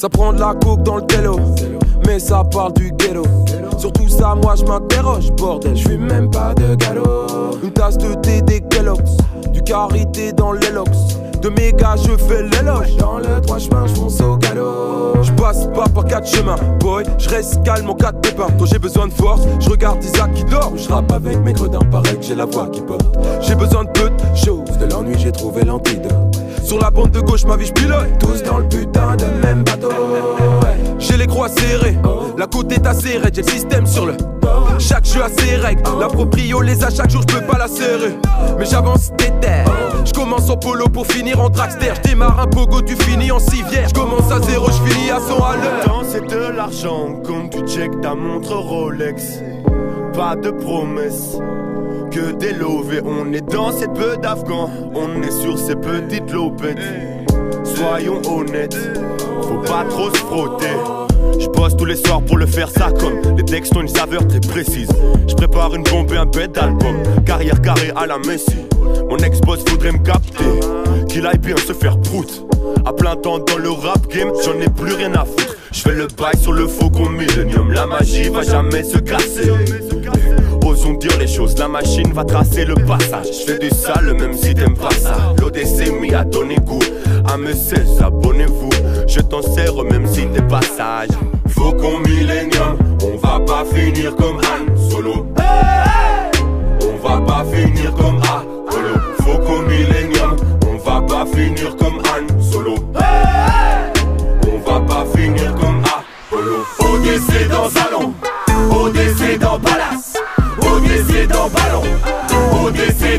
Ça prend de la coke dans le ghetto, mais ça parle du ghetto. Sur tout ça, moi je m'interroge, bordel, je même pas de galop. Une tasse de thé des Kellogg's, du carité dans l'élox. De gars, je fais l'éloge. Dans le droit chemin, je fonce au galop. Je passe pas par quatre chemins, boy. Je reste calme en quatre pépins. Quand j'ai besoin de force, je regarde Isaac qui dort. Je rappe avec mes gredins, pareil que j'ai la voix qui porte. J'ai besoin de peu de choses. De l'ennui, j'ai trouvé l'antidote. Sur la bande de gauche, ma vie, je pilote. Tous dans le putain de même bateau. J'ai les croix serrés. La côte est assez raide, j'ai le système sur le. Chaque jeu a ses règles. La proprio les a chaque jour, je peux pas la serrer. Mais j'avance terres Je commence en polo pour finir en dragster. Je démarre un pogo, tu finis en civière. Je commence à zéro, je finis à 100 à l'heure. c'est de l'argent, comme tu check ta montre Rolex. Pas de promesses que des lovés. On est dans cette peu d'Afghans, on est sur ces petites lopettes. Soyons honnêtes, faut pas trop se frotter. Je bosse tous les soirs pour le faire ça comme les textes ont une saveur très précise. Je prépare une bombe et un bête d'album, carrière carrée à la Messi. Mon ex-boss voudrait me capter, qu'il aille bien se faire prout. À plein temps dans le rap game, j'en ai plus rien à foutre. Je fais le bail sur le faucon Millennium, la magie va jamais se casser. Osons dire les choses, la machine va tracer le passage. Je fais du sale même si t'aimes pas ça. L'ODC a donné goût. À me 16, abonnez-vous. Je t'en sers même si t'es pas sage. Faucon Millennium, on va pas finir comme Han Solo. On va pas finir comme Apollo.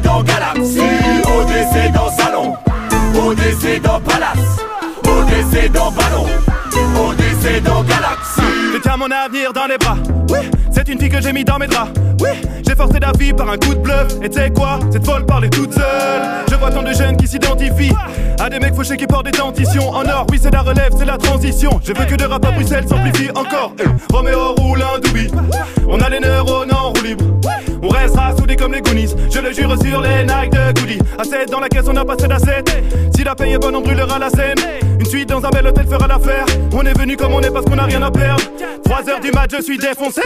Dans galaxie, ODC dans salon, ODC dans palace, ODC dans ballon, ODC dans galaxie. Je tiens mon avenir dans les bras. Oui, c'est une fille que j'ai mis dans mes draps. Oui, j'ai forcé la vie par un coup de bluff. Et tu sais quoi Cette folle parler toute seule. Je vois tant de jeunes qui s'identifient à des mecs fauchés qui portent des dentitions en or. Oui, c'est la relève, c'est la transition. Je veux que de rap à Bruxelles s'amplifie encore. Hey, Roméo roule un doubi. On a les neurones en roue les Goonies. Je le jure sur les Nike de Goody. 7 dans la caisse, on a passé d'assiette. Si la paye est bonne, on brûlera la scène. Une suite dans un bel hôtel fera l'affaire. On est venu comme on est parce qu'on a rien à perdre. 3 heures du match, je suis défoncé.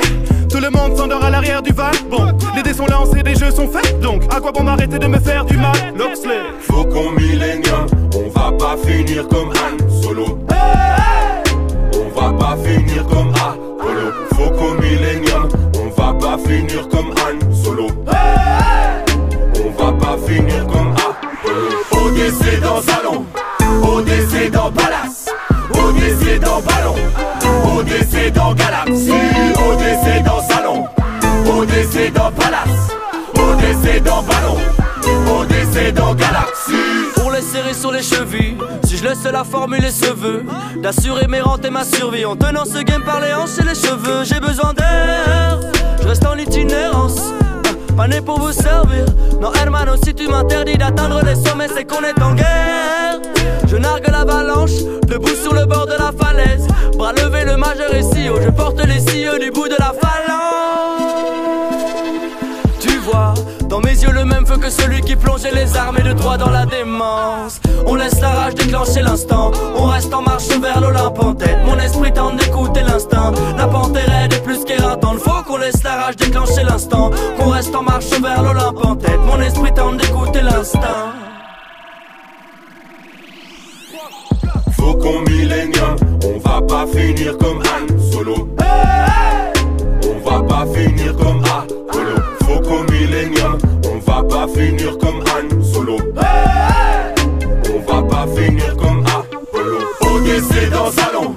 Tout le monde s'endort à l'arrière du van. Bon, les dés sont lancés, les jeux sont faits. Donc, à quoi bon m'arrêter de me faire du mal? Loxley. Faucon Millennium, on va pas finir comme Han Solo. On va pas finir comme Apollo. Faucon Millennium, on va pas finir comme Han dans ballon, ODC dans galaxie, ODC dans salon, ODC dans palace, ODC dans ballon, ODC dans galaxie. Pour les serrer sur les chevilles, si je laisse la formule et se veut d'assurer mes rentes et ma survie en tenant ce game par les hanches et les cheveux. J'ai besoin d'air, je reste en itinérance. Pas né pour vous servir. Non, hermano, si tu m'interdis d'atteindre les sommets, c'est qu'on est en guerre. L'avalanche, debout sur le bord de la falaise. Bras levé, le majeur est si haut. Je porte les cieux du bout de la phalange. Tu vois, dans mes yeux, le même feu que celui qui plongeait les armées de droit dans la démence. On laisse la rage déclencher l'instant. On reste en marche vers l'Olympe en tête. Mon esprit tente d'écouter l'instinct. La panthère est plus qu'éreintante. Faut qu'on laisse la rage déclencher l'instant. Qu'on reste en marche vers l'Olympe en tête. Mon esprit tente d'écouter l'instinct. Faucon Millennium, on va pas finir comme Han Solo. On va pas finir comme Apollo. Faucon Millennium, on va pas finir comme Han Solo. On va pas finir comme Apollo. ODC dans salon,